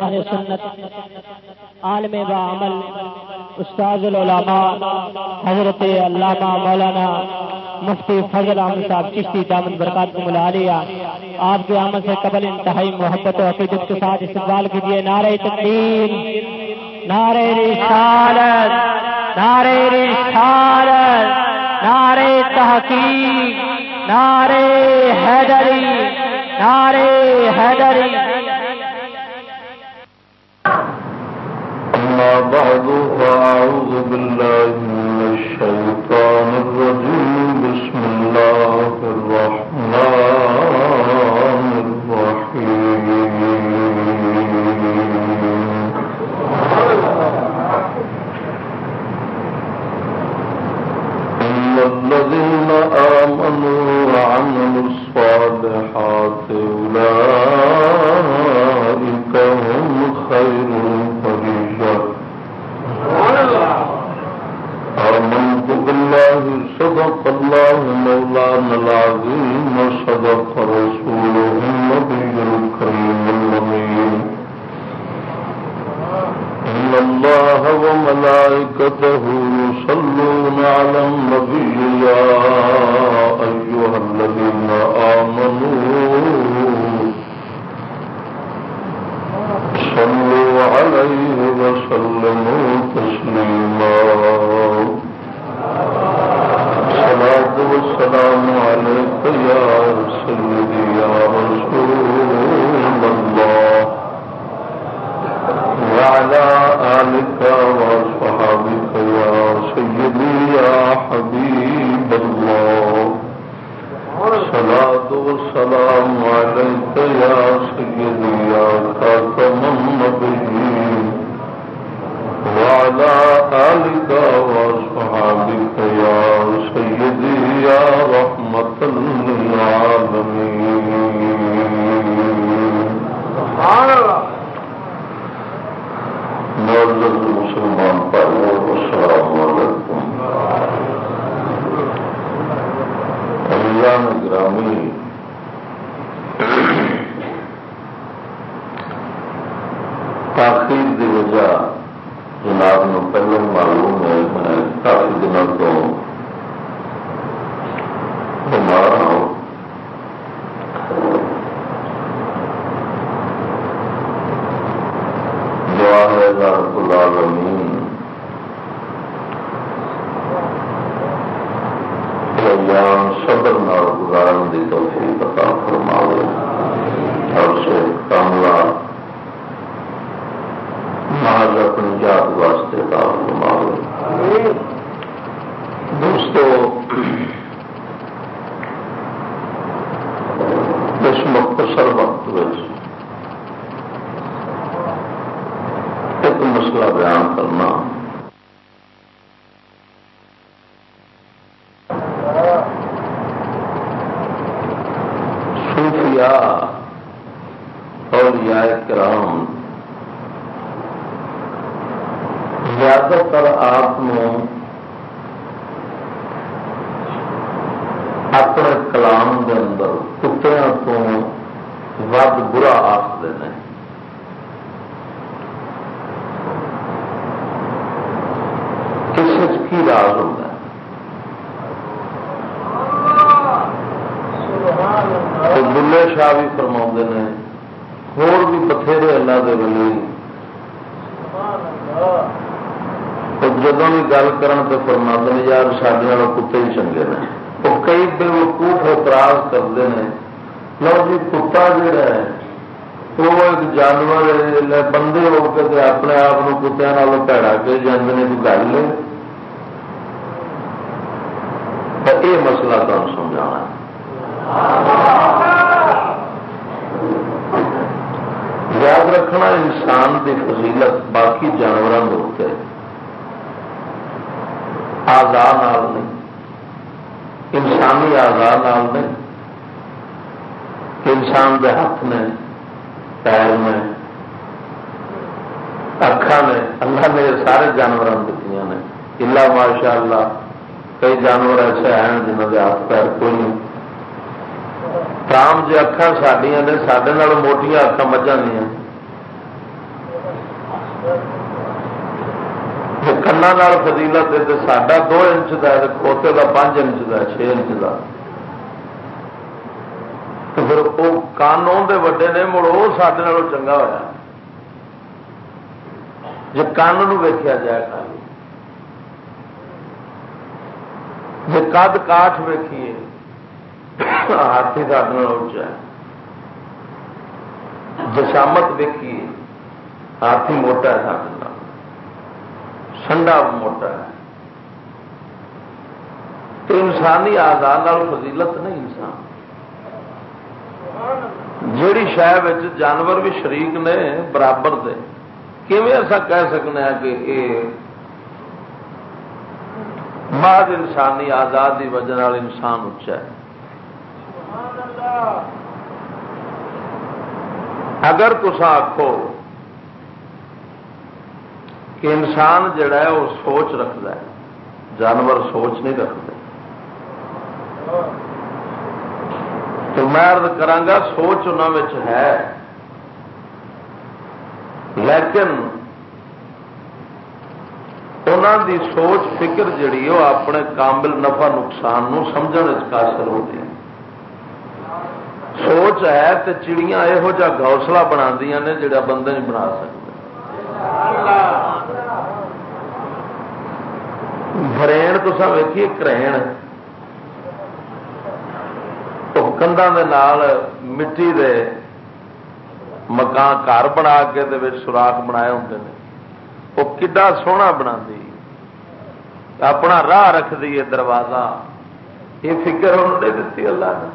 اہل سنت، عالم با عمل استاد العلماء، حضرت علامہ مولانا مفتی فضل احمد صاحب چشتی دامن برکات کو ملا لیا آپ کے عمل سے قبل انتہائی محبت و عقیدت کے ساتھ استقبال کیجیے نعرہ تقدیر نعرہ رسالت نعرہ رسالت، نعرہ تحقیق، نعرہ حیدری نعرہ حیدری۔ أما بعد، فأعوذ بالله من الشيطان الرجيم. بسم الله الرحمن الرحيم. إن الذين آمنوا وعملوا الصالحات أولئك صدق الله مولانا العظيم وصدق رسوله النبي الكريم الأمين. إن الله وملائكته يصلون على النبي يا أيها الذين آمنوا صلوا عليه وسلموا تسليما. صلاة والسلام عليك يا سيدي يا رسول الله. وعلى آلك وصحابك يا سيدي يا حبيب الله. صلاة والسلام عليك يا سيدي يا خاتم النبيين. وعلى آلك وصحابك يا يا رحمة للعالمين سبحان الله معزز مسلمان پائے السلام علیکم۔ اللہ گرامی تاخیر کی وجہ جناب نو پہلے معلوم ہے، میں کافی دنوں تو بیمار ہوں دعا ہے رب العالمین ایام صبر نال گزارن دی توفیق عطا فرماوے اور سے کاملہ محض اپنی جات واسطے عطا فرماوے دوستو اس مختصر وقت ایک مسئلہ بیان کرنا صوفیاء اولیاء کرام زیادہ تر آپ اپنے کلام کے اندر کتوں تو ود برا آخر ہیں۔ کس کی راز ہوتا ہے تو بلے شاہ بھی فرما نے، ہور بھی بتھیرے اللہ دے ولی تو جب بھی گل کرن تو فرما نے یار سڈے والوں کتے ہی چنگے نے وہ کئی بے وقوف اعتراض کرتے ہیں لو جی کتا جہا ہے وہ ایک جانور ہے بندے ہو کے اپنے آپ کو کتیا پیڑا کے جانے نے کوئی گل لے یہ مسئلہ تمہیں سمجھانا یاد رکھنا انسان کی فضیلت باقی جانوروں کے ہوتے آزاد نہیں، انسانی آزاد نہیں، انسان کے ہاتھ نے پیر میں اکھا نے اللہ نے سارے جانوروں دیتی نے۔ اللہ ماشاء اللہ کئی جانور ایسے ہیں جنہوں کے ہاتھ پیر کوئی نہیں۔ کام جی اکھان سڈیا نے سڈے موٹیا اکھان مجھا دیا کنا فضیلت ہے ساڈا دو انچ کا ہے کھوتے کا پانچ انچ کا چھ انچ کا تو پھر وہ کان دے وڈے نے مڑ وہ سڈے چنگا ہوا جی کن ویکیا جائے خالی جی کد کاٹ ویکھیے ہاتھی سڈے اچا جشامت ویکھیے ہاتھی موٹا ہے سارے سنڈا موٹا ہے۔ تو انسانی آزاد فضیلت نہیں انسان۔ جیڑی شہ جانور بھی شریک نے، برابر دے۔ ایسا کہہ سکنے ہیں کہ یہ بعد انسانی آزاد کی وجہ انسان اچا ہے۔ اگر تسا آخو کہ انسان جڑا ہے، وہ سوچ رکھتا ہے۔ جانور سوچ نہیں رکھتے۔ تو میں کرا سوچ ان ہے۔ لیکن انہوں دی سوچ فکر جڑی وہ اپنے کامل نفع نقصان سمجھنے قاصر ہوتی ہے سوچ ہے تو چڑیاں یہو جہ گوسلہ بنا نے، جڑا بندے نہیں بنا سکتے برین تو سب ویکھیے کرین کندھا نال مٹی دے مکان گھر بنا کے دے سوراخ بنائے ہوں وہ کڈا سونا بنا دی اپنا راہ رکھ دیے دروازہ یہ فکر انہوں نے دیتی اللہ نے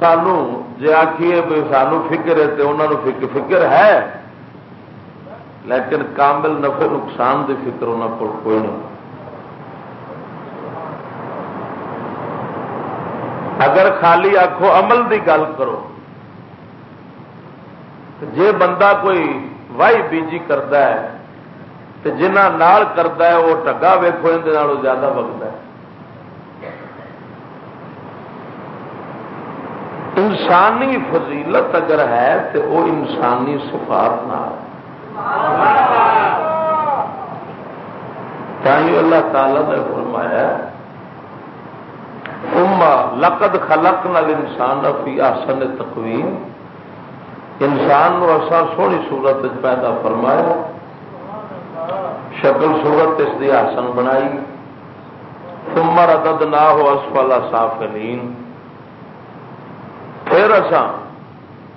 سانو جی آخیے سانو فکر ہے تو انہوں نے فکر ہے لیکن کامل نفع نقصان دی فکر انہوں کو کوئی نہیں۔ اگر خالی آخو عمل دی گل کرو جے بندہ کوئی وائی بیجی کرتا ہے، تو جنہ نال کرتا ہے، وہ ٹگا ویکو اندر زیادہ بگتا ہے۔ انسانی فضیلت اگر ہے، تو وہ انسانی سفارت نہ اللہ تعالی نے فرمایا، اما لقد خلق نل انسان فی آسن تقویم. انسان نو ایسا سونی صورت پیدا فرمایا، شکل صورت اس کی آسن بنائی، ثم ردد نہ ہو اسفل سافلین۔ پھر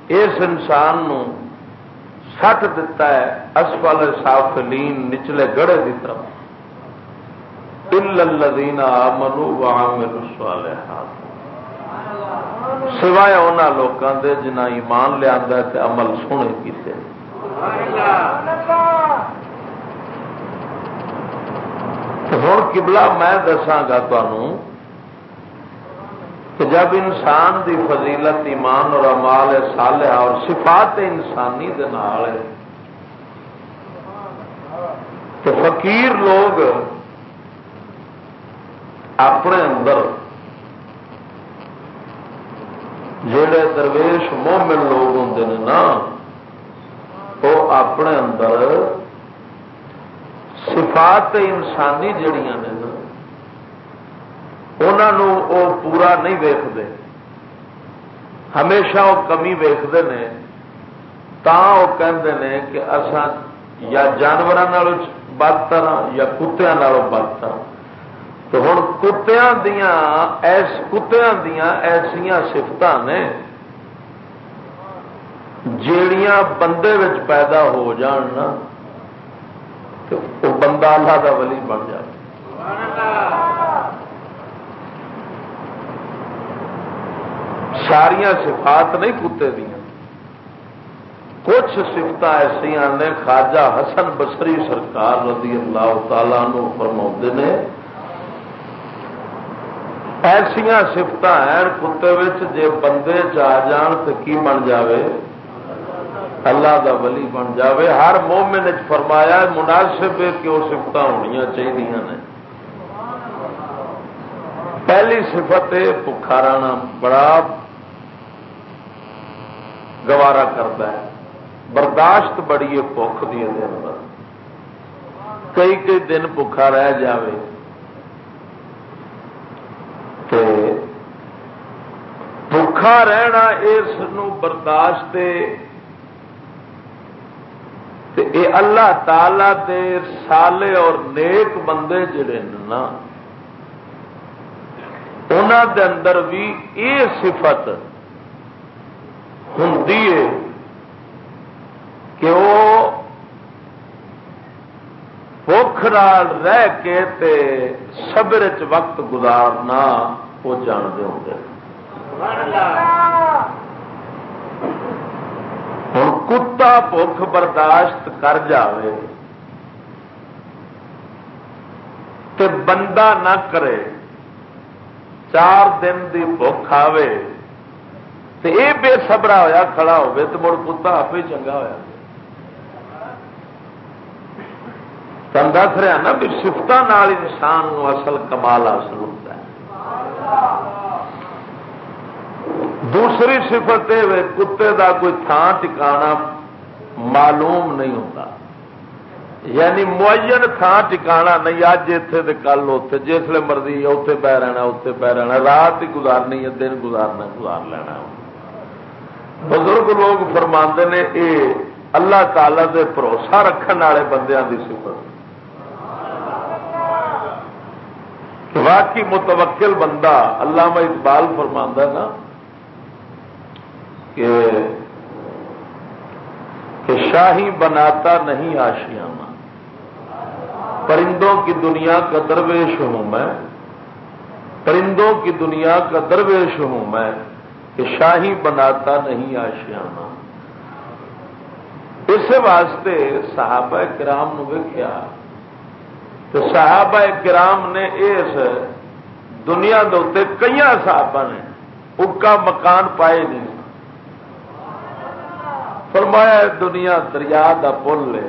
اس انسان نو سٹ دتا ہے، اسفل سافلین نچلے گڑے کی طرف۔ منو سوائے ان لوگوں کے جنہ ایمان لیا عمل سونے کیتے ہوں کبلا میں دساگا تمہوں کہ جب انسان دی فضیلت ایمان اور امال صالحہ اور صفات انسانی دے نال تو فقیر لوگ اپنے اندر جڑے درویش مومن لوگ ہوں نا، وہ اپنے اندر صفات انسانی جڑیاں نے انہوں پورا نہیں ویختے ہمیشہ وہ کمی ویختے ہیں تا وہ کہتے ہیں کہ اصا یا جانوروں بدتر یا کتیا بدتر تو ہوں کتیا دیا ایس کتیا دیا ایسا سفت نے جیڑیاں بندے پیدا ہو جان نا، تو وہ بندہ اللہ کا ولی بن جائے۔ ساریا صفات نہیں کتے دیا۔ کچھ سفت ایسا نے خواجہ حسن بسری سرکار رضی اللہ تعالی نو فرما نے۔ ایسا سفت ہیں کتے جے بندے چ جان تو کی بن جاوے؟ اللہ دا ولی بن جاوے۔ ہر مومن فرمایا مناسب ہے کہ وہ سفت ہونی چاہیے پہلی سفت ہے بخارا بڑا گوارا کرتا ہے۔ برداشت بڑی ہے اندر۔ کئی کئی دن بکھا رہ جائے بکھا رہنا اس برداشت اے اللہ تعالی دے سالے اور نیک بندے جڑے نا انہوں دے اندر بھی یہ صفت ہوں کہ وہ رہ کے تے صبر چ وقت گزارنا وہ جانتے ہوں ہوں کتا بھوک برداشت کر جائے تو بندہ نہ کرے، چار دن کی بھوک آئے تو یہ بے سبرا ہوا کھڑا ہوئے تو مڑ کتا آپ ہی چنگا ہوا تم دس رہا نا بھی سفت انسان اصل کمال حاصل ہوتا ہے۔ دوسری سفت یہ کتے دا کوئی تھان ٹکانا معلوم نہیں ہوتا۔ یعنی معین تھان ٹکانا نہیں اج اتے کل اتے جسے مرضی اتے پی رہنا اتنے پی رہنا، رات ہی گزارنی ہے، دن گزارنا، گزار لینا۔ بزرگ لوگ فرما نے یہ اللہ تعالی دے بھروسہ رکھنے والے بندیاں کی سفت واقعی متوکل بندہ علامہ اقبال فرما نا کہ کہ شاہی بناتا نہیں آشیانہ۔ پرندوں کی دنیا کا درویش ہوں میں، پرندوں کی دنیا کا درویش ہوں میں کہ شاہی بناتا نہیں آشیانہ۔ اس واسطے صحابہ کرام نو ویکیا تو صحابہ کرام نے اس دنیا دے کئی صحابہ نے، اکا مکان پائے نہیں۔ فرمایا دنیا دریا دا پل لے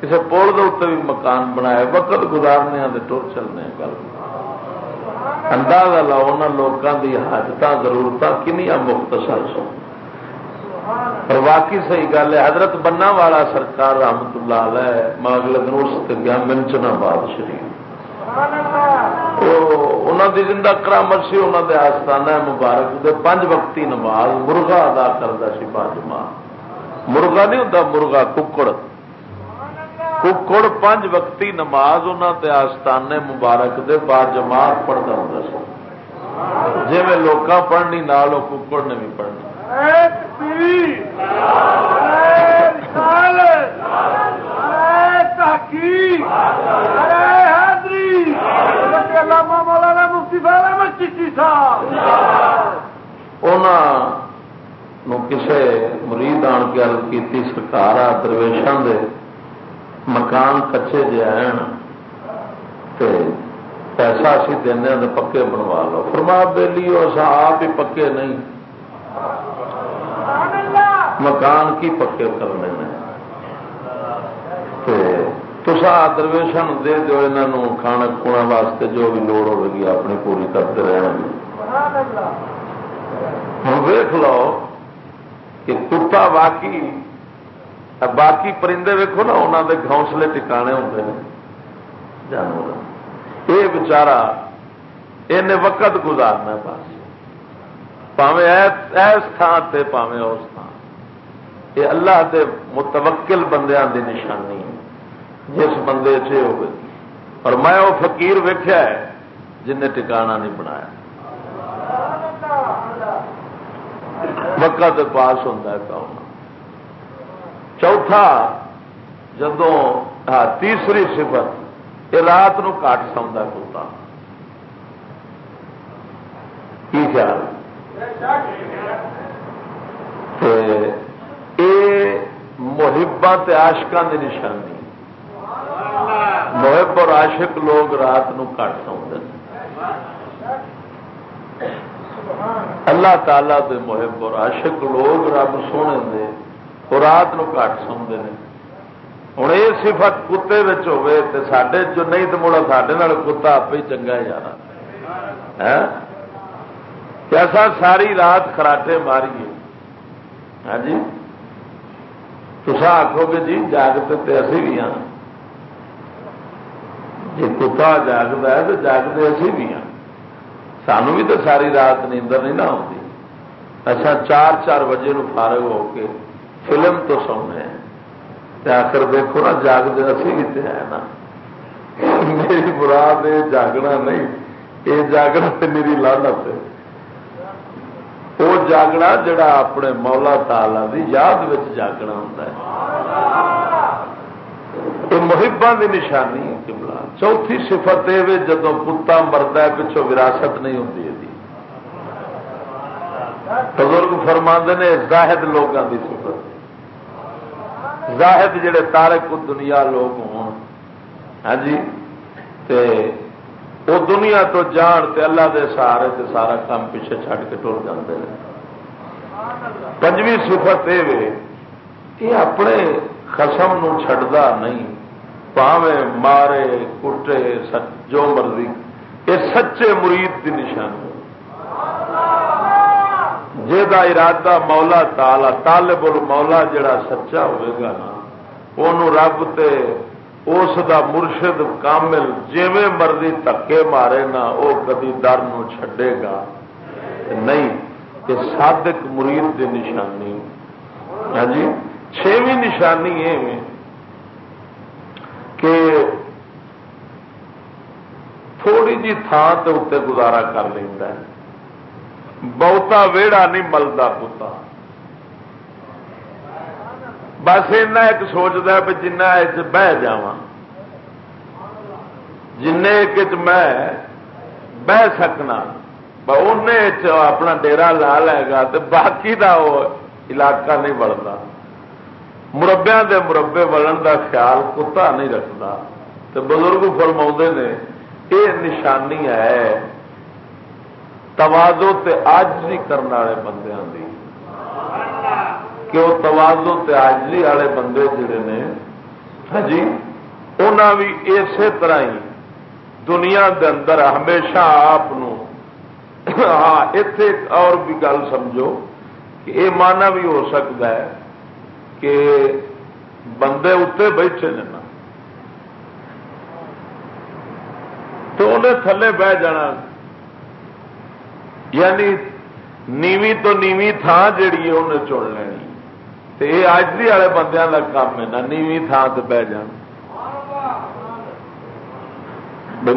کسی پل کے بھی مکان بنایا وقت گزارنے ٹر چلنے گل اندازہ لاؤ ان لوگوں کی حاجت ضرورت کنیا مختصر سو۔ اور واقعی صحیح گل ہے، حضرت بننا والا سرکار رحمت اللہ علیہ ماگل اس گیا، منچنا باد شریف انہوں دی زندہ کرامت سی انہوں دے آستانہ مبارک، دے پنج وقتی نماز مرغا ادا کرتا سی باجما مرغا نہیں ہوتا مرغا ککڑ۔ ککڑ پنج وقتی نماز انہوں دے آستانے مبارک دے با جماعت پڑھتا ہوں جی میں لوگ پڑھنی، نال ککڑ نے بھی پڑھنی۔ کسے مرید آن کے ارد کی سرکار آ درویشان دے مکان کچے جے پیسہ اسی دینا تو پکے بنوا لو فرما بے لیو آپ ہی پکے نہیں مکان کی پکے کرنے تسا درویشن دے دو انہوں کھانا کھونا واسطے جو بھی لوڑ ہوگی اپنی پوری کرتے رہنا ہوں ویخ لو کہ کتا باقی باقی پرندے ویکو نا انہوں دے گھونسلے ٹکانے ہوتے ہیں جانور۔ یہ بچارا ان وقت گزارنا بس۔ پاوے ایس تھان سے پاوے اس تھان یہ اللہ دے متوکل بندیاں دی نشانی ہے۔ جس بندے چ ہو اور میں وہ فقیر ویخیا ہے، جن نے ٹکانا نہیں بنایا۔ وقت پاس ہوتا ہے کام چوتھا جدو تیسری صفت، یہ رات نو کاٹ سمتا کتا کی خیال؟ محبت آشکان کی نشانی۔ محب اور عاشق لوگ رات نو کٹ سوتے اللہ تعالی دے محب اور عاشق لوگ رب سونے دے وہ رات نو کٹ سوتے ہیں ہوں یہ صفت کتے ہوے تو سڈے جو نہیں تو مڑا سڈے کتا آپ ہی چنگا جانا ایسا ساری رات خراٹے ماریے ہاں جی تصا آخو گے جی جاگتے اسی بھی ہاں جی کتا جاگتا ہے تو جاگتے اسی بھی ہاں سانو بھی تو ساری رات نیندر نہیں نہ آتی اچھا چار چار بجے نو فارغ ہو کے فلم تو سونے آخر دیکھو نا، جاگتے اسی بھی تو ہے نا۔ میری مراد یہ جاگنا نہیں۔ یہ جاگنا تو میری لانت ہے۔ وہ جاگنا جڑا اپنے مولا تالا کی یاد جاگنا ہوتا ہے۔ یہ محبا کی نشانی کملا۔ چوتھی سفت یہ جدو پتا مرد ہے پچھو وراثت نہیں ہوتی بزرگ فرما نے، زاہد لوگوں کی سفت زاہد جڑے تارک دنیا لوگ ہوں ہاں جی؟ تے وہ دنیا تو جان تے اللہ دے سہارے تے سارا کام پیچھے چھڈ کے ٹر جاتے ہیں پنجویں سفت یہ اپنے خسم چڈا نہیں پاوے مارے، کٹے جو مرضی یہ سچے مرید کی نشانی جا ارادہ مولا تالا طالب مولا جڑا سچا ہوئے گا نا وہ رب تے اس دا مرشد کامل جیویں مرضی تکے مارے نا وہ کدی در چھڈے گا۔ نہیں کہ صادق مرید کی نشانی۔ ہاں جی چھویں نشانی یہ کہ تھوڑی جی تھان کے اتنے گزارا کر لینا بہتا ویڑا نہیں ملتا پتا بس ایسا ایک سوچتا بھی جنا بہ جا جن میں بہ سکنا ان اپنا ڈیرا لا لے گا تو باقی دا وہ علاقہ نہیں بڑھتا مربیا دے مربے بلن دا خیال کتا نہیں رکھتا تو بزرگ فرما نے یہ نشانی ہے توازو تے آجزی کرنے والے بندیاں دی۔ کہ وہ توازو تے آجزی والے بندے جڑے نے۔ ہاں جی انہاں بھی اسی طرح ہی دنیا دے اندر ہمیشہ آپ ہاں اتے اور بھی گل سمجھو کہ یہ مانا بھی ہو سکتا ہے کہ بندے اتنے بیٹھے نے نا۔ تو انہیں تھلے بہ جانا۔ یعنی نیوی تو نیوی تھان جیڑی ہے انہیں چن لینی۔ تو یہ آجری والے بندیاں کا کام ہے نا، نیوی تھان سے بہ جان۔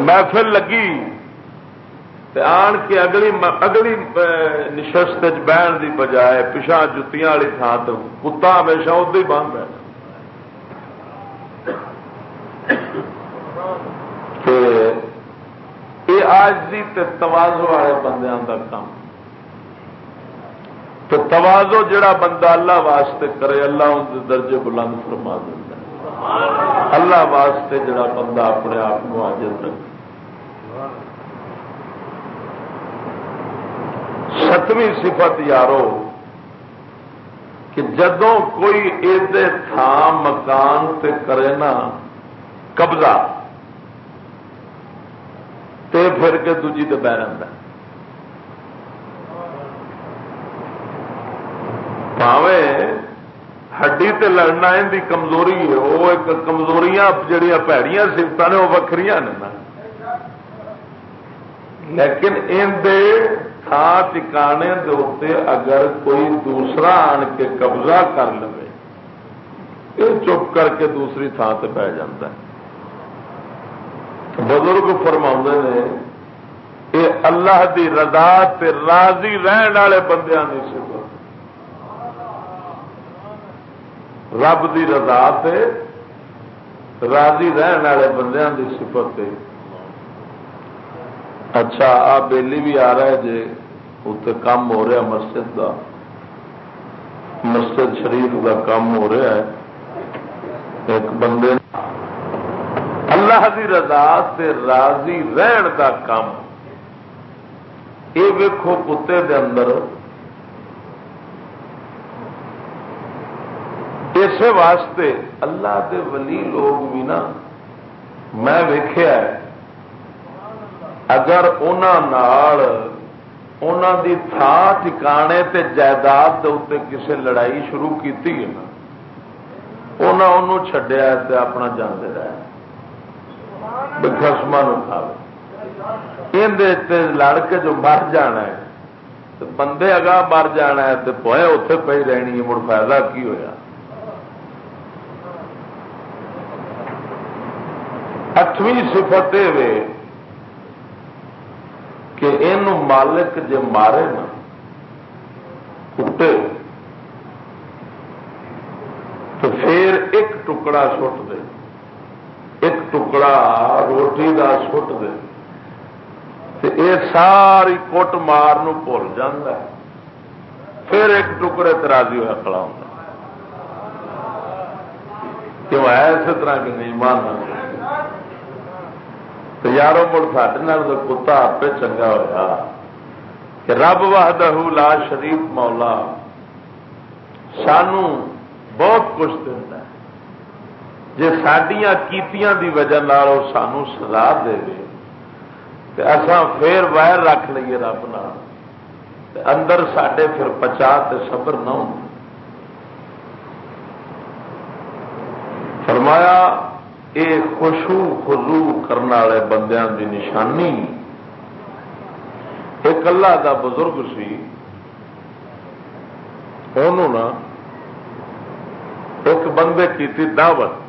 محفل لگی۔ تے آن کے اگلی اگلی نشست بہن کی بجائے پچھا جتیاں والی تھان تو کتا ہمیشہ ادو ہی بند ہے یہ توازو والے بندیاں کا کام تو توازو جڑا بندہ اللہ واسطے کرے، اللہ ان درجے بلند فرما دینا اللہ واسطے جڑا بندہ اپنے آپ کو حاضر رکھے۔ ستویں صفت یارو، کہ جدوں کوئی ایدے تھان مکان تے کرے نا، قبضہ۔ تے پھر کے دجی تو بہ رہا پاوے ہڈی تے لڑنا ان کی کمزوری ہے۔ وہ ایک کمزوریاں جہیا پیڑیاں سفت نے، وہ وکری نے نا۔ لیکن ان دے تھان ٹکانے دے اگر کوئی دوسرا آن کے قبضہ کر لو یہ چپ کر کے دوسری تھان سے پی جا بزرگ فرما نے یہ اللہ دی رضا تے راضی رہن والے بندیاں کی سفت رب دی رضا تے راضی رہن والے بندیاں کی سفت اچھا آ بیلی بھی آ رہا ہے جی اتنے کام ہو رہا مسجد کا مسجد شریف کا کام ہو رہا ہے۔ ایک بندے اللہ کی رضا سے راضی رہن کا کام. یہ ویکو کتے دے اندر اس واسطے اللہ دے ولی لوگ بھی نا میں ویخیا اگر دی تھان ٹھکانے تے جائیداد کسے لڑائی شروع کی چڈیا اپنا جانے رہے خسما کھاوے اندر لڑ کے جو مر جانا ہے تو بندے اگاں مر جانا ہے تو پوئے اتے پی رہنی ہے، مڑ فائدہ کی ہویا؟ اٹھویں سفت یہ کہ یہ مالک جے مارے نا، کٹے۔ تو پھر ایک ٹکڑا سٹ ایک ٹکڑا روٹی کا سٹ دے یہ ساری کٹ مار بھول جا پھر ایک ٹکڑے ترازی ہوا کھڑا ہوتا کیوں ہے طرح کی نہیں ماننا تو یارو مڑ سڈے کتا آپ چنگا ہوا کہ رب وحدہ لا شریف مولا سانو بہت کچھ دینا جی سڈیا کیتیاں دی وجہ سانو سزا دے اصا پھر وائر رکھ لیے رب نال۔ اندر سڈے پھر پچا تے صبر نہ ہو۔ فرمایا یہ خوشو خزو کرنے والے بندیاں دی نشانی۔ ایک اللہ دا بزرگ سی انہوں نا ایک بندے کی دعوت۔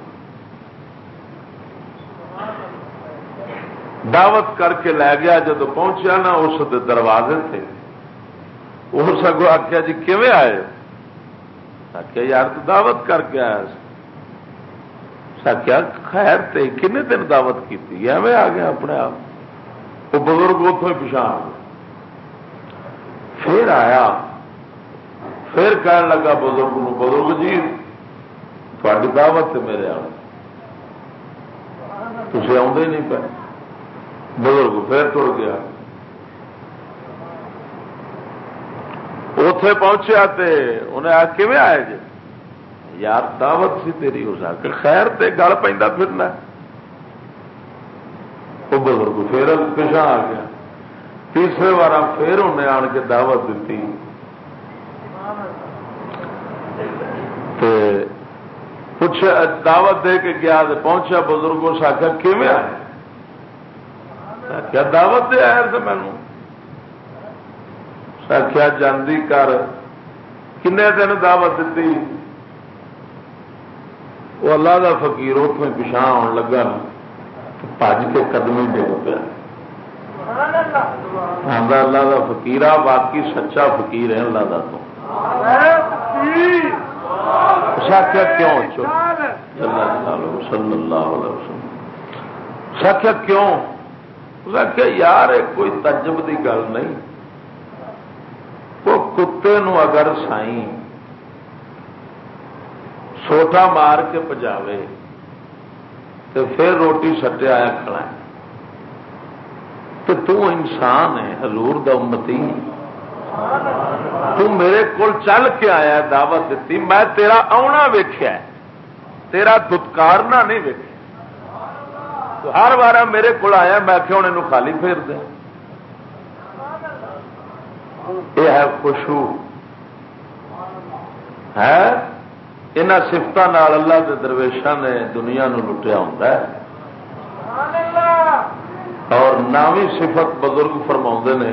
دعوت کر کے لے گیا جب پہنچیا نا، اس دروازے تھے وہ سگو آخیا جی کیویں آئے آخیا یار، تو دعوت کر کے آیا سکیا خیر تے، کنے دن دعوت کی ایویں آ گیا اپنے آپ۔ وہ بزرگ اتوں پچھا آ گیا۔ پھر آیا۔ پھر کہنے لگا، بزرگ نو بزرگ جی تھوڑی دعوت میرے آ تھی آدھے نہیں پہ بزرگ پھر تر گیا۔ اتے پہنچیا تے انہیں آ کھے آئے جی یار، دعوت سی تیری ہو سک خیر تے گل پہ پھرنا۔ وہ بزرگ پھر پچھا آ گیا۔ تیسرے بار پھر انہیں آن کے دعوت دیتی پوچھ دعوت دے کے گیا پہنچا بزرگوں سے آخر کھے آئے؟ کیا دعوت دے آیا تھا مینو آخیا جاندی کر۔ کن دن دعوت دیتی وہ اللہ کا فکیر اتوں پچھا آن لگا۔ پج کے قدم ڈگ پیا۔ اللہ کا فکیر آ باقی سچا فکیر ہے اللہ کا تو۔ ساکھا کیوں صلی اللہ علیہ وسلم۔ ساکھا کیوں؟ کہ یار کوئی تجب کی گل نہیں. وہ کتے نو اگر سائی سوٹا مار کے پجاوے تو پھر روٹی سٹیا آیا کھڑا ہے۔ تو تو انسان ہے، حضور دا امتی تو میرے کو چل کے آیا دعوت دیتی، میں تیرا آنا ویخیا تیرا دتکارنا نہیں ہر بار میرے کو آیا، میں ہوں یہ خالی پھیر دیا۔ یہ ہے خوشبو۔ ہے؟ ان سفت اللہ کے درویشان نے دنیا نو لٹیا ہوں اور نامی صفت بزرگ فرما نے۔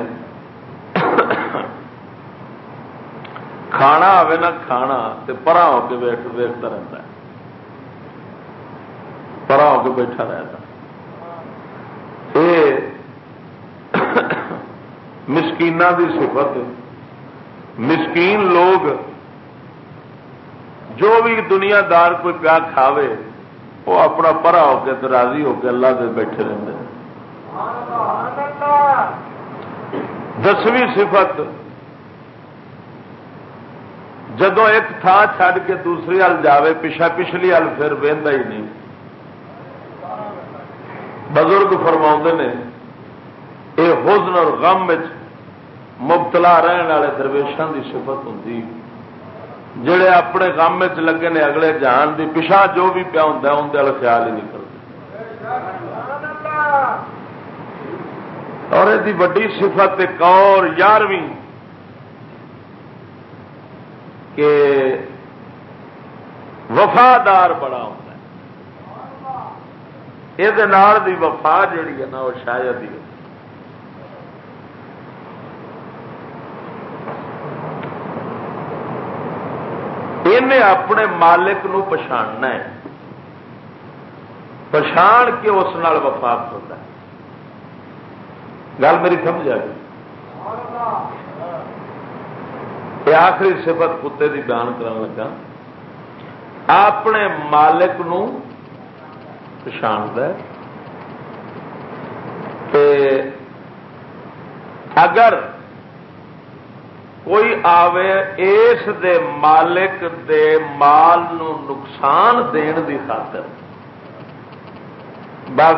کھانا آئے نہ کھانا تو پرا ہو کے ویٹتا رہتا ہے۔ پرا ہو کے بیٹھا رہتا مسکین کی سفت مسکین لوگ جو بھی دنیا دار کوئی پیا کھاوے، وہ اپنا پرا ہو کے راضی ہو کے اللہ سے بیٹھے رہتے دسویں صفت جدو ایک تھان چھڈ کے دوسری ہل جاوے، پچھا پچھلی ہل پھر وہدا ہی نہیں۔ بزرگ فرما نے یہ حزن اور غم مبتلا رہن والے درویشان کی سفت ہوں جڑے اپنے غم لگے نے اگلے جان دی، پچھا جو بھی پیا ہوں اندر خیال ہی نہیں کرتے۔ اور یہ وڈی صفت ایک اور یارویں کہ وفادار بڑا ہوں یہ وفا جیڑی ہے نا وہ شاید ہی اپنے مالک نو پچھاڑنا ہے پچھاڑ کے اس نال وفاق ہوتا ہے گل میری سمجھ آ گئی یہ آخری صفت کتے کی بیان کرنے لگا اپنے مالک نو پچھاڑ اگر کوئی آوے اس دے مالک دے مال نو نقصان دین دی خاطر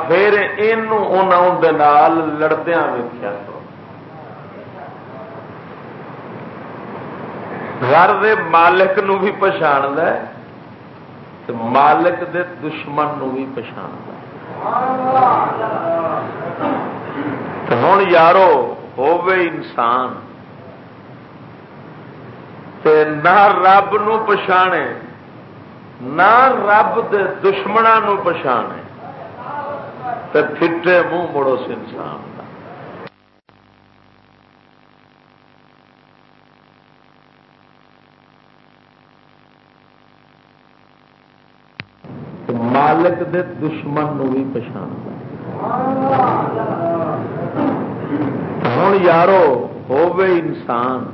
پھر یہ لڑدیا ویکیا گھر دے مالک نو بھی مالک دے دشمن نو بھی پچھاڑ ہوں یارو ہوے انسان۔ تے نہ رب نو پچھانے نہ رب دے دشمنوں پچھانے تو پھٹے منہ مڑو سے انسان۔ مالک دے دشمن نو بھی پچھان ہوں یارو ہوے انسان۔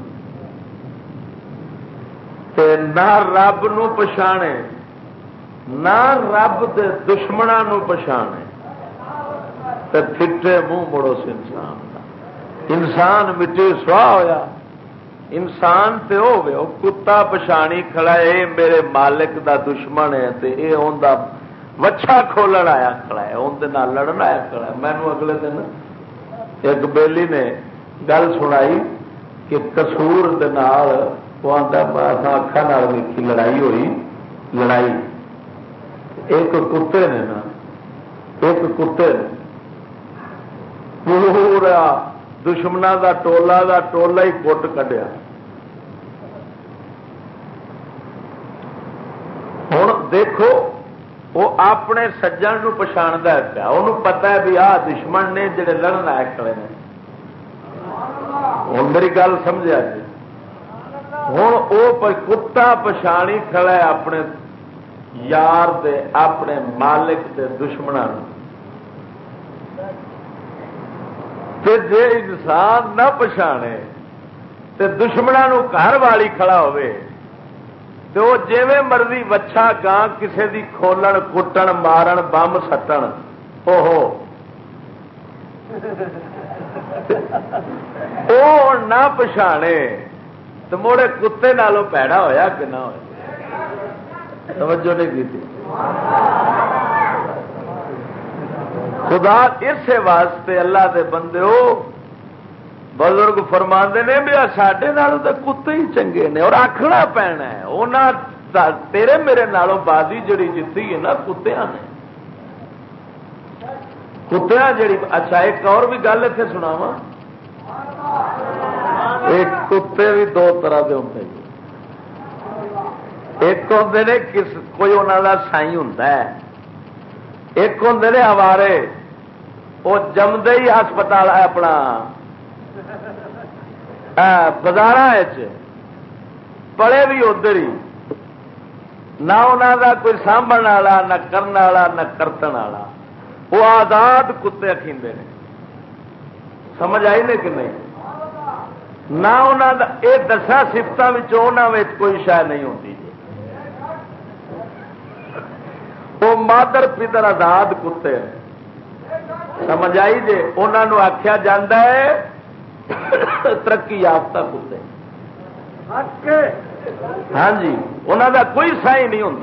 تے نہ رب نو پچھانے نہ رب دے دشمنوں پچھانے تے پھٹے منہ مڑو سے انسان کا انسان مٹی سوا ہویا۔ انسان تے ہو گیا کتا پچھانی کھڑا ہے میرے مالک دا دشمن ہے، تے اے دا وچھا کھولن آیا کھڑا ہے اندر لڑن آیا کھڑا ہے مینو اگلے دن ایک بیلی نے گل سنائی کہ کسور وہ اکھان ویکھی لڑائی ہوئی لڑائی ایک کتے نے نا ایک کتے نے پورا دشمنا دا ٹولا دا ٹولا ہی کٹ کڈیا ہوں دیکھو وہ اپنے سجن پچھاڑتا پیا۔ وہ پتا ہے بھی آ دشمن نے جڑے لڑن آئے کھڑے نے۔ ہوں میری گل سمجھا جی۔ ہوں وہ کتا پچھاڑی کھڑا ہے اپنے یار دے، اپنے مالک دے دشمنوں جے انسان نہ پچھانے، تے دشمنوں گھر والی کھڑا ہوئے تو جی مرضی وچھا گاں کسے دی کھولن کٹن مارن بم سٹن او نہ پچھانے تو موڑے کتے نالوں پیڑا ہویا کہ نہ ہوا توجہ نہیں کی خدا اس واسطے اللہ دے بندے ہو بزرگ فرما نے بھی سڈے تو کتے ہی چنگے نے اور آخنا پینا ہے۔ تیرے میرے نالوں بازی جڑی جیتی ہے نا کتیا نے۔ کتیا جڑی اچھا ایک اور بھی گل اتنے سناوا ایک کتے بھی دو طرح کے ہوں ایک ہوں نے کس، کوئی انہوں کا سائی ہوں ایک ہوں نے ہمارے وہ جمدے ہی ہسپتال ہے اپنا۔ بازار پڑے بھی ادھر ہی، نہ انہوں کا کوئی سانبن والا، نہ کرنے والا، نہ کرتن والا۔ وہ آزاد کتے اخیندے نے۔ سمجھ آئی نے کہ نہیں؟ نہ انہوں کا یہ دسا سفتوں کوئی شاید نہیں ہوتی وہ مادر پتر آزاد کتے سمجھ آئی جی انہوں آخیا جا ترقی یافتہ کتے۔ ہاں جی انہوں کا کوئی سائی نہیں ہوں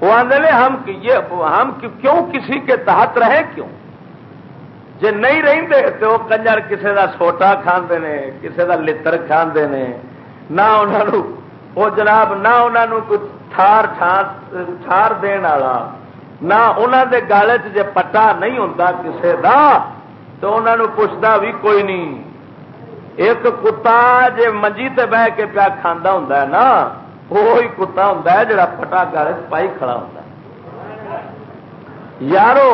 وہ آدھے ہم ہم کیوں کسی کے تحت رہے کیوں؟ جی نہیں رہتے تو وہ کنجر کسی کا سوٹا کھانے نے کسی کا لڑ کھانے نے نہ انہوں وہ جناب نہ انہوں کوئی ٹھار ٹھار دن والا نہ انہوں دے گالے چ پٹا نہیں ہوں کسی کا تو انہوں پوچھتا بھی کوئی نہیں۔ ایک کتا جی منجی تے بہ کے پیا کھانا ہوں نا، وہی کتا ہوں جڑا پٹا گالے پائی کھڑا ہوں یارو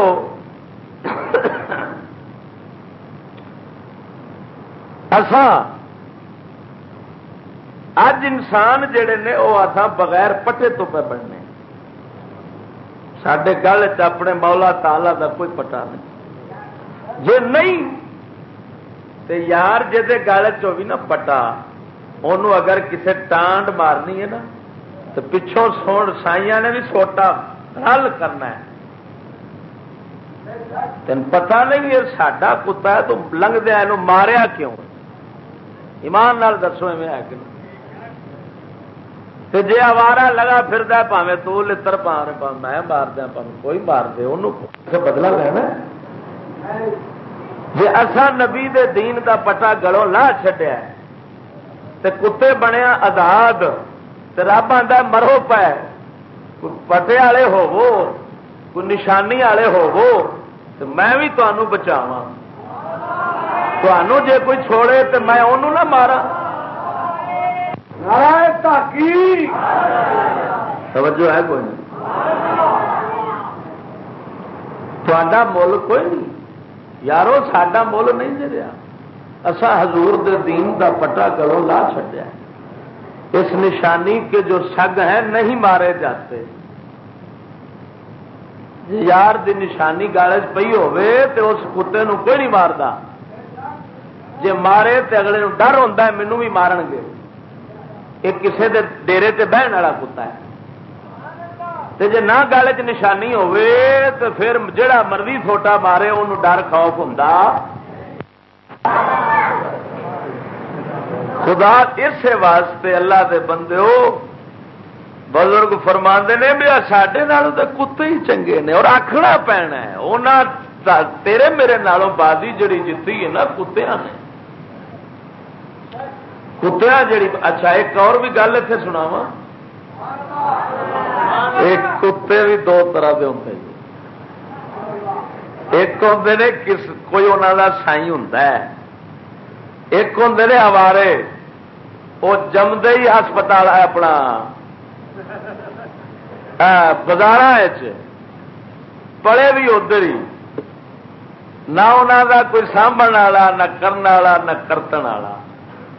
اج انسان جڑے نے وہ آسان بغیر پٹے تو پہ بننے۔ سڈے گل اپنے مولا تالا دا کوئی پٹا نہیں۔ جی نہیں تو یار گل چی نا پٹا انہوں اگر کسے ٹانڈ مارنی ہے نا تو پچھوں سوڑ سائیاں نے بھی سوٹا رل کرنا ہے۔ تین پتا نہیں یہ ساڈا کتا ہے تو لنگ دیا ماریا کیوں؟ ایمان نال دسو ایویں ہے کہ جی آوارا لگا پھر پاوے تو لڑ پا رہے میں مار دیا پا کوئی مار دے انہوں بدلا لینا جی اصا نبی دے دین دا پٹا گلوں لا چڈیا کتے بنیا آزاد رب آتا مرو پہ پٹے والے ہوو کوئی نشانی والے ہوو تو میں بھی تمہوں بچاوا جے کوئی چھوڑے تو میں انہوں نہ مارا توجہ ہے کوئی نہیں؟ تا مل کوئی نہیں۔ یارو ساڈا مل نہیں دے رہا۔ اصا حضور دے دین دا پٹا گلوں لا چڈیا اس نشانی کے جو سگ ہیں نہیں مارے جاتے۔ جی۔ یار دی نشانی گالج پی ہوے تو اس کتے نو کوئی نہیں مارتا جی مارے تو اگلے نو ڈر ہوتا ہے مینو بھی مارن گے یہ کسی دے ڈیرے تے بہن والا کتا ہے۔ جی نہ گل چ نشانی ہوے تو پھر جڑا مرضی چھوٹا مارے ان ڈر خوف ہوں خدا اس واسطے اللہ دے بندے بزرگ فرما نے بھی سڈے تو کتے ہی چنگے نے اور آخنا پینا ہے۔ تیرے میرے نالوں بازی جڑی جیتی ہے نا کتیا نے۔ کتیا جڑی اچھا ایک اور بھی گل اتنے سنا وا ایک کتے بھی دو طرح کے ہوں ایک ہوں نے کس کوئی انہوں کا سائی ہوں ایک ہوں نے آوارے۔ وہ جمدے ہی ہسپتال ہے اپنا۔ ہاں، بازار پڑے بھی ادھر ہی۔ نہ انہوں کا کوئی سانبن والا، نہ کرنے والا، نہ کرتن والا۔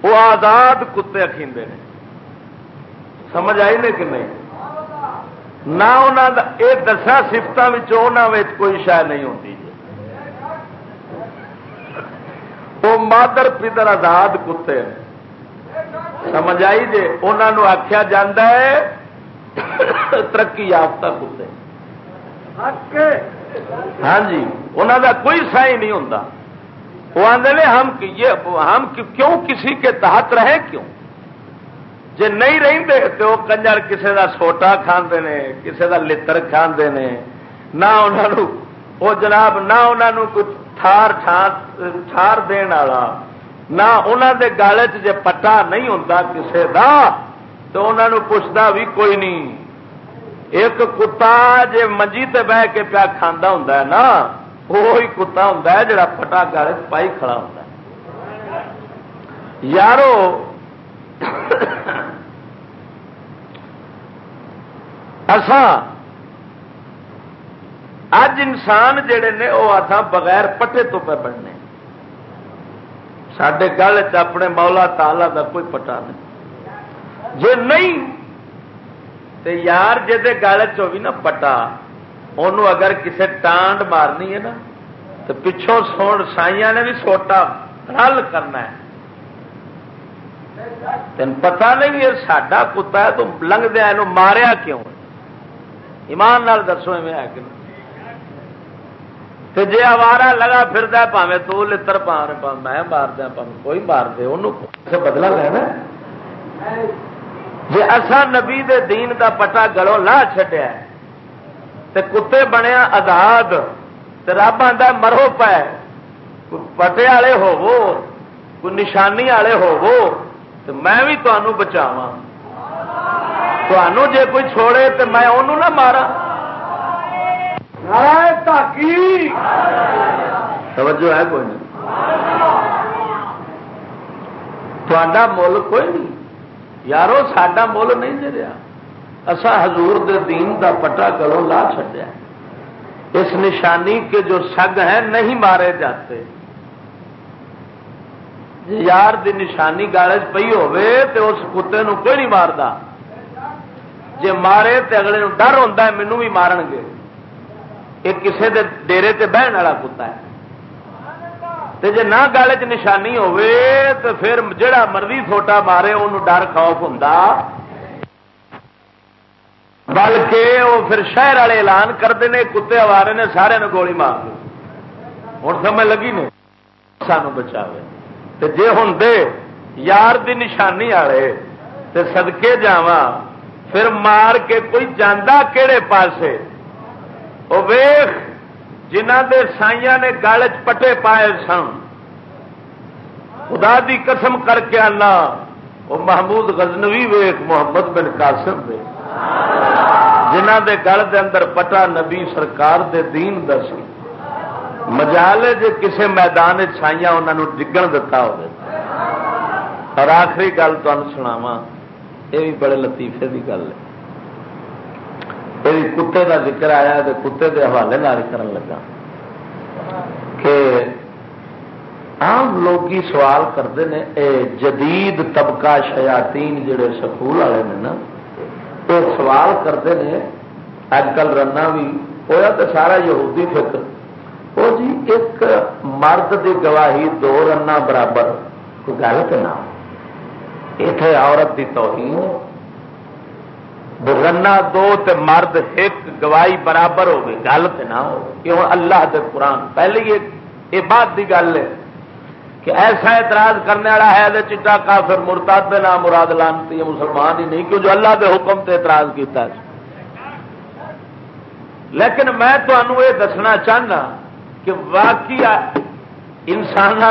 وہ آزاد کتے اخیندے نے۔ سمجھ آئی نہیں کہ نہیں؟ نہ یہ دسا سفتوں کوئی شہ نہیں ہوتی وہ مادر پدر آزاد کتے سمجھ آئی جی؟ انہوں آخیا جا ترقی یافتہ کتے ہاں جی انہوں کا کوئی سائی نہیں ہوتا وہ آدھے ہم ہم کیوں کسی کے تحت رہے؟ کیوں؟ جی نہیں رہتے تو وہ کنجر کسی کا سوٹا کھانے نے کسی کا لڑ کھانے نے۔ نہ انہوں وہ جناب نہ انہوں کچھ تھار ٹھار دن والا، نہ انہوں دے گل چ پٹا نہیں ہوتا کسی کا تو انہوں پوچھتا بھی کوئی نہیں۔ ایک کتا جی منجی تے بہ کے پیا کھانا ہوں نا، وہی کتا ہوں جڑا پٹا گل پائی کھڑا ہوں یارو اج انسان جڑے نے وہ آسان بغیر پٹے تو پہ بننے سڈے گل چ اپنے مولا تالا دا کوئی پٹا نہیں۔ جی نہیں تو یار جی گل چی نا پٹا انہوں اگر کسے ٹانڈ مارنی ہے نا تو پچھوں سوڑ سائیاں نے بھی سوٹا رل کرنا ہے۔ تین پتا نہیں یہ ساڈا کتا ہے، تو لنگ دیا ماریا کیوں ایمان نال دسو ایویں ہے کہ جی آوارا لگا پھر پاوے تو لڑ پا رہے میں مار دیا پا کوئی مار دے انہوں بدلا لینا جی اصا نبی دے دین دا پٹا گلوں لا چڈیا کتے بنیا آزاد رب آتا مرو پہ پٹے والے ہوو کوئی نشانی والے ہوو تو میں بھی تمہوں بچاوا جے کوئی چھوڑے تو میں انہوں نہ مارا توجہ ہے کوئی نہیں تا مل کوئی نہیں یارو ساڈا مل نہیں دے رہا اصا حضور دے دین دا پٹا گلوں لا چڈیا اس نشانی کے جو سگ ہیں نہیں مارے جاتے یار دی نشانی گالج پی اس کتے نو کوئی نہیں مارتا جی مارے تو اگلے نو ڈر ہوتا ہے مینو بھی مارن گے۔ یہ کسی دے ڈیرے تے بہن والا کتا ہے۔ تے جے نہ گل چ نشانی تو پھر جڑا مرضی تھوٹا مارے انہوں ڈر خوف ہوں بلکہ وہ پھر شہر والے اعلان کرتے ہیں کتے آوارے نے، سارے نے گولی مار دی۔ ہوں سمجھ لگی نے؟ سانو بچا جی ہوں یار دی نشانی والے تے سدکے جاوا پھر مار کے کوئی جانا کہڑے پاسے؟ وہ ویخ جنہ دے سائیا نے گل چ پٹے پائے سن۔ خدا دی قسم کر کے آنا۔ وہ محمود غزنوی ویخ، محمد بن قاسم دے جنہ دے گل دے اندر پٹا نبی سرکار دے دین دس مجالے جے کسے میدان چھائیاں انہوں ڈگن دتا ہو اور آخری گل تمہیں سناوا یہ بھی بڑے لطیفے کی گل ہے۔ کتے کا ذکر آیا تو کتے کے حوالے کرن لگا۔ کہ عام لوگ سوال کرتے ہیں، اے جدید طبقہ شیاتین جڑے سکول والے نے نا، وہ سوال کرتے ہیں، اج کل رنا بھی ہوا تو سارا یہودی فکر۔ وہ جی ایک مرد کی گواہی دو رنا برابر، کوئی گل تو نہ اتنے عورت کی توہین رنا دو تے مرد ایک گواہی برابر ہوگی گل تو نہ ہو کیوں اللہ دے قرآن پہلے یہ بات کی گل ہے کہ ایسا اعتراض کرنے والا ہے چٹا کافر مرتاد دے نام مراد لانتی ہے مسلمان ہی نہیں کیوں جو اللہ دے حکم تے اعتراض کیتا ہے لیکن میں تمہوں یہ دسنا چاہنا کہ واقعی انسان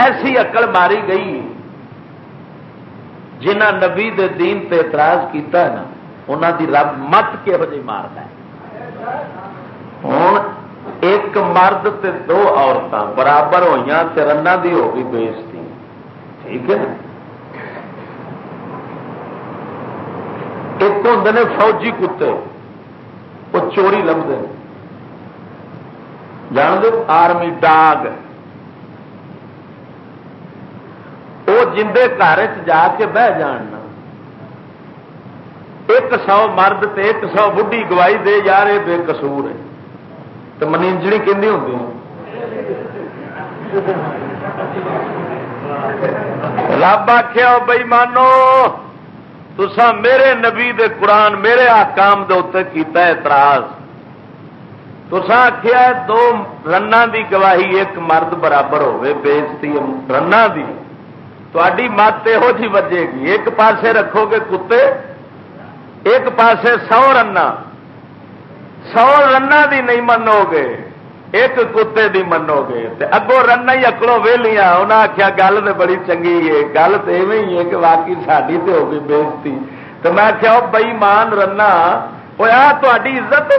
ایسی اقل ماری گئی جنہ نبی دے دین تے اعتراض کیتا ہے نا انہوں دی رب مت کے وجہ جی مارتا ہے۔ ہوں ایک مرد تے دو عورتیں برابر ہوئی تے رنا دی ہو گئی بےزتی۔ ٹھیک ہے ایک ہوں نے فوجی کتے، وہ چوری لبتے جان دو آرمی ڈاگ۔ وہ جندے گھر جا کے بہ جان ایک سو مرد تے ایک سو بڑھی گواہی دے یار یہ بے قصور ہے تو منیجڑی کہ ہوتی رب آخیا بئی مانو تسا میرے نبی دے قرآن میرے آکام دے اتنے کیتا اعتراض تسا آخیا دو رنا دی گواہی ایک مرد برابر ہوے بےزتی رنا دی تھی مت یہو جی بجے گی ایک پاسے رکھو گے کتے ایک پاسے سو رنا سو رنا دی نہیں منو گے ایک کتے دی منو گے اگوں رنا ہی اکڑوں ویلیاں انہیں آخیا گل تو بڑی چنگی ہے گل تو ایویں ہے کہ واقعی ساری تو ہو گئی بےزتی تو میں آخیا بئی مان رنا ہوا تھی عزت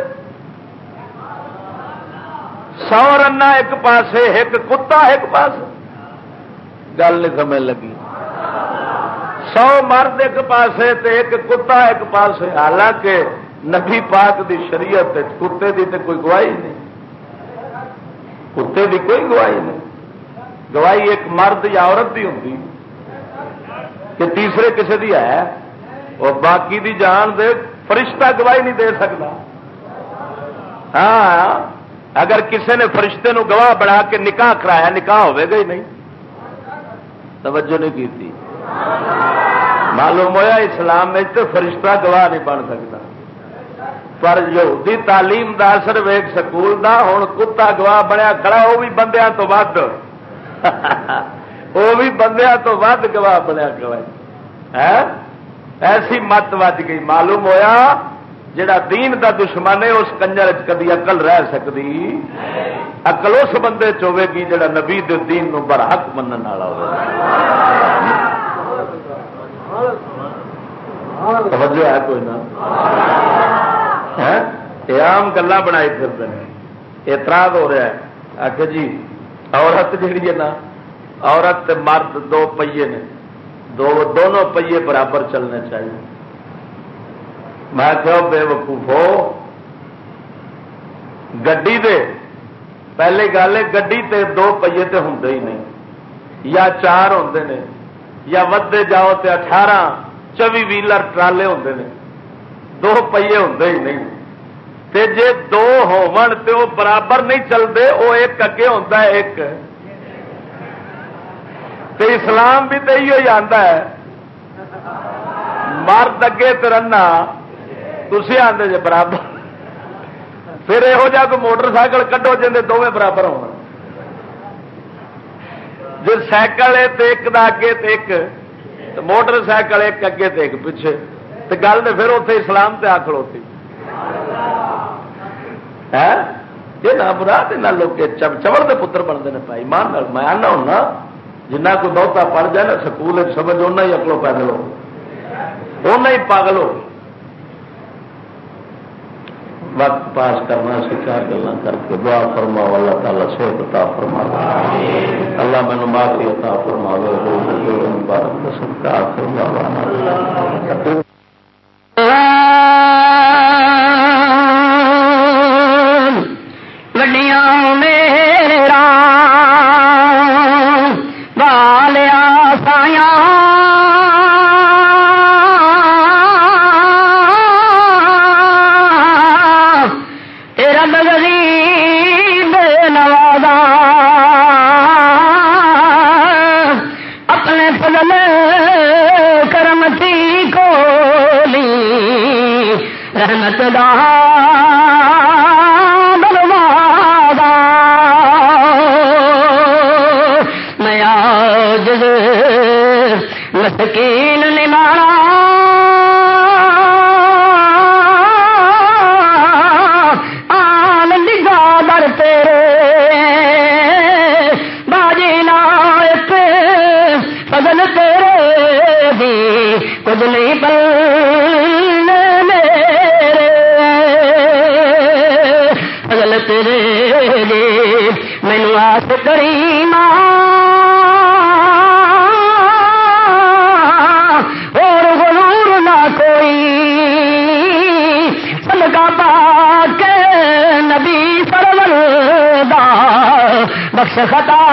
سو رنا ایک پاسے ایک کتا ایک پاسے گل نہیں سمجھ لگی۔ سو مرد ایک پاسے تے ایک کتا ایک پاسے۔ حالانکہ نبی پاک دی شریعت کتے دی تے کوئی گواہی نہیں۔ کتے دی کوئی گواہی نہیں۔ گواہی ایک مرد یا عورت دی ہوں کہ تیسرے کسی دی ہے۔ اور باقی دی جان دے فرشتہ گواہی نہیں دے سکتا۔ ہاں اگر کسی نے فرشتے نو گواہ بنا کے نکاح کرایا، نکاح ہوئے گا ہی نہیں۔ توجہ نہیں کی تھی۔ معلوم ہوا اسلام میں تو فرشتہ گواہ نہیں بن سکتا۔ پر یہودی تعلیم دا اثر ویگ سکول دا ہوں کتا گواہ بنیا کھڑا وہ بھی بندیاں تو ود۔ وہ بھی بندیاں تو ود گواہ بنیا کھڑا ہاں؟ ایسی مت وج گئی۔ معلوم ہویا جڑا دین دا دشمن ہے، اس کنجر کدی اقل رہ سکتی اقل اس بندے چوے گی جڑا نبی دے دین نو برحق منن والا ہو توجہ ہے کوئی نہ آم گلا بنائی پھرتے ہیں۔ اعتراض ہو رہا ہے۔ آخر جی عورت جیڑی ہے نا، عورت مرد دو پہیے نے۔ دو دونوں پہیے برابر چلنے چاہیے۔ میں کہ بے وقوف گڈی دے پہلے گل ہے گڈی تے دو پہیے تے ہوں ہی نہیں یا چار ہوں نے یا ودے جاؤ تے اٹھارہ چوی ویلر ٹرالے ہوں نے دو پہیے ہوں ہی نہیں تے جے دو ہون تے وہ برابر نہیں چلتے وہ ایک اگے ہوتا ہے ایک تے اسلام بھی تو یہ آتا ہے مرد اگے ترنا تھی آتے جی برابر پھر یہو جہ کو موٹر سائیکل کڈو جی دونوں برابر ہو جی سائیکل ہے تو ایک دا اگے تو ایک موٹر سائیکل ایک اگے تو ایک پیچھے تو گل تو پھر اتنے اسلام تے آ کھڑوتی یہ نہ برا نہ لوگ چمڑ کے پتر بنتے ہیں پائی مان میں آنا ہونا جنہ کو بہتا پڑھ جائے نا سکول سمجھ اُنہ ہی اکلو پیدل ہو اُنہ ہی پاگل ہو وقت پاس کرنا سکھا گلا کر کے دعا فرما اللہ تعالیٰ صحت عطا فرما اللہ مینو معافی عطا فرما مبارک سب فرما کے سے خطا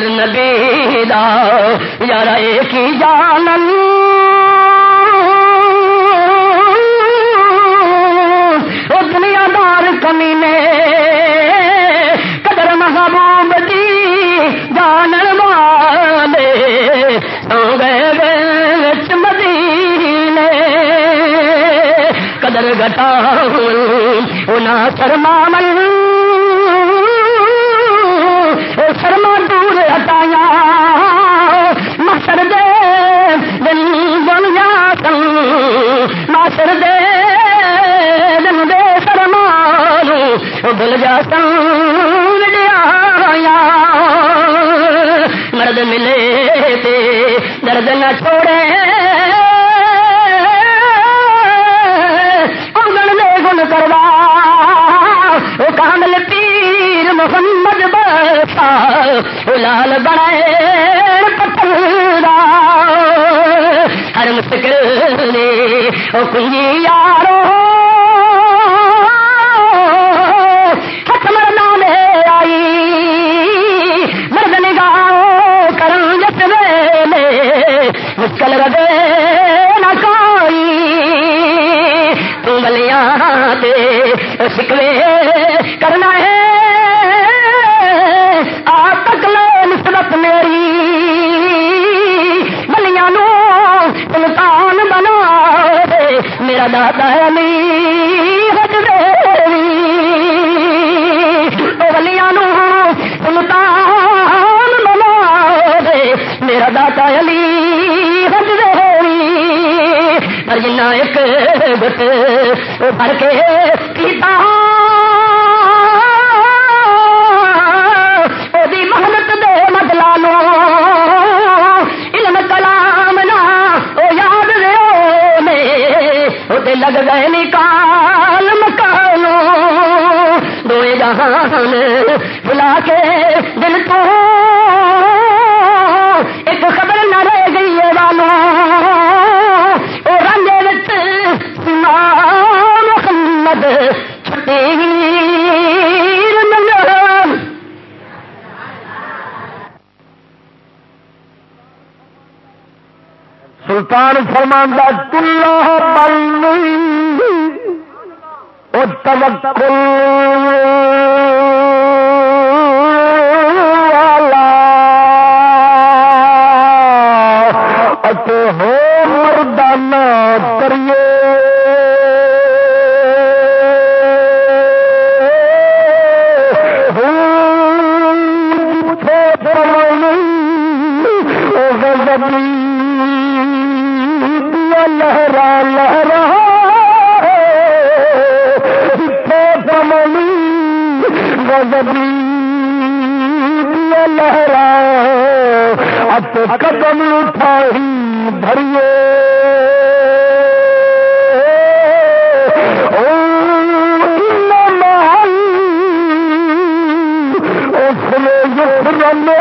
مگر نبی دا یار ایک ہی جان او دنیا دار کمی نے قدر محبوب دی جان والے۔ سو گئے وچ مدینے قدر گھٹا انہاں فرمامل چل جاتا مرد ملے تے درد نہ چھوڑے۔ اگن لے گن کروا۔ وہ کامل پیر محمد برسا لال بڑے پتھر ہر مشکل نے کنجی یارو۔ مشکل ردے نہ کوئی تملیاں دے سکھلے کرنا ہے۔ آپ تک لو نسبت میری بلیاں نو سلطان بنا دے۔ میرا دادا علی پر ایک گٹ بھر کے پیتا محنت دے مدلا لو علم کلام نا او یاد رہو نے وہ لگ گئے نکال مکانو دوئے جہان بلا کے دل تو، ایک خبر نہ رہ گئی ہے والوں۔ محمد سلطان فرماندہ تلا بل او توکل والا اتے ہو مردانہ کریے گزبی لہرا اب قدم اٹھائی بھریے۔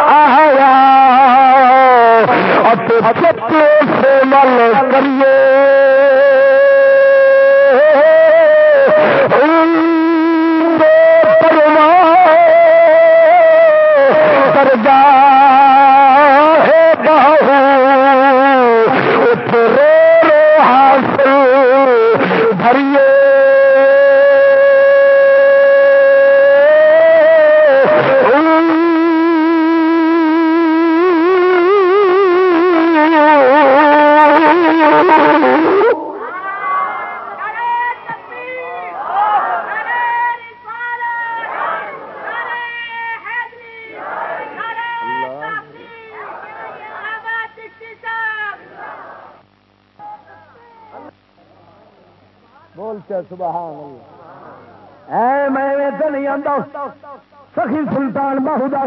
آیا چھپے سے مل کریے سبحان اللہ۔ اے، میں تو نہیں آتا سخی سلطان بہودا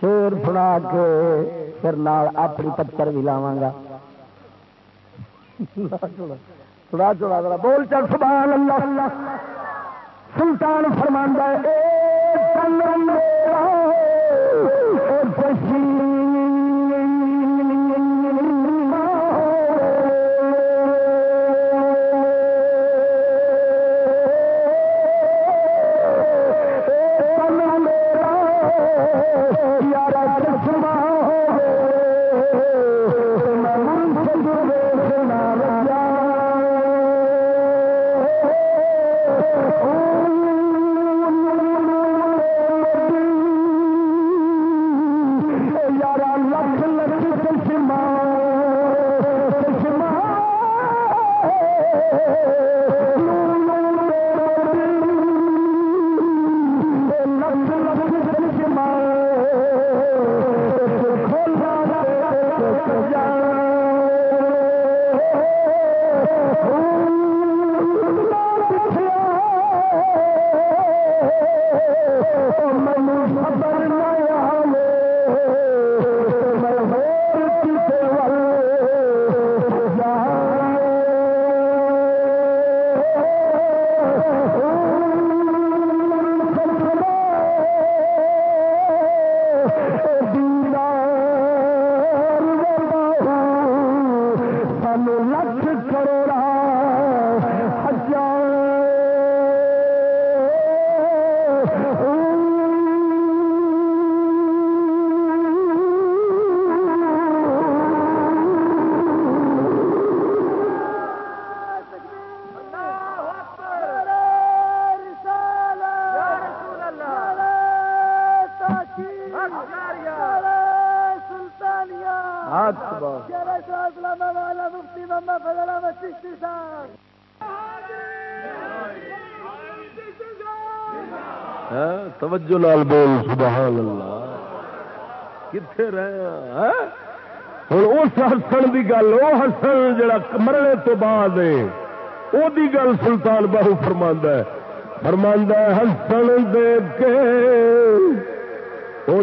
شیر سنا کے پھر نال اپنی پتھر بھی لاواں گا۔ سنا چوڑا ذرا، بول چل، سبحان اللہ۔ سلطان فرماندا ہے توجہ لال بول، سبحان اللہ۔ کتنے رہے ہوں اس ہاں؟ ہسن کی گل وہ ہسن جڑا مرنے تو بعد وہ گل سلطان باہو فرما ہے۔ فرما ہسن دیکھ کے وہ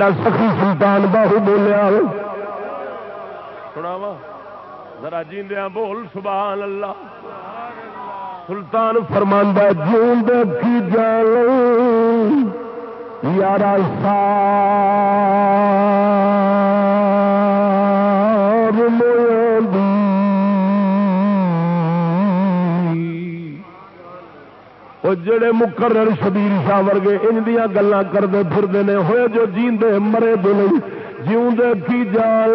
ساڈا سخی سلطان باہو بولیا سناوا ذرا جیندیا بول سبحان اللہ سلطان فرماندہ جون کی جال یار سار وہ جڑے مقرر شبیر شاہ ورگے ان دیا گلا کرتے پھرتے ہیں ہوئے جو جیندے مرے دل جیوں کی جال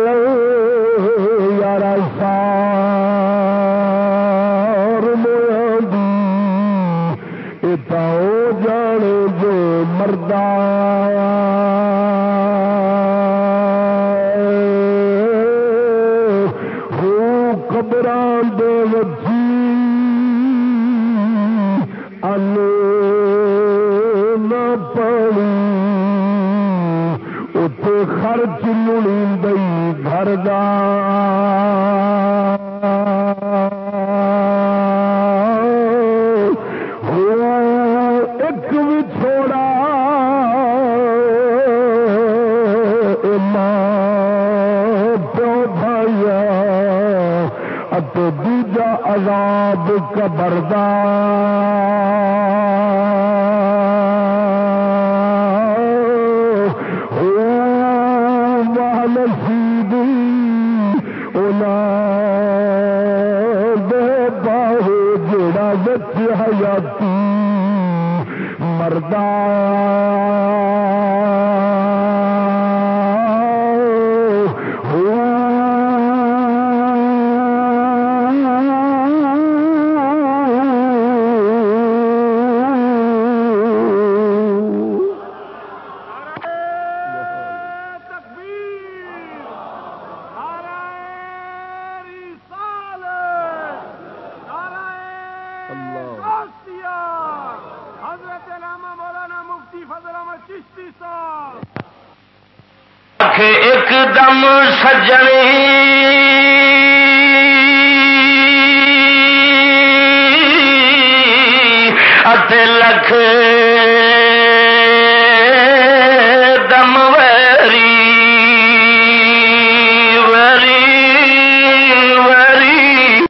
یار سار مویا جان جو مردہ۔ قبران دے وجی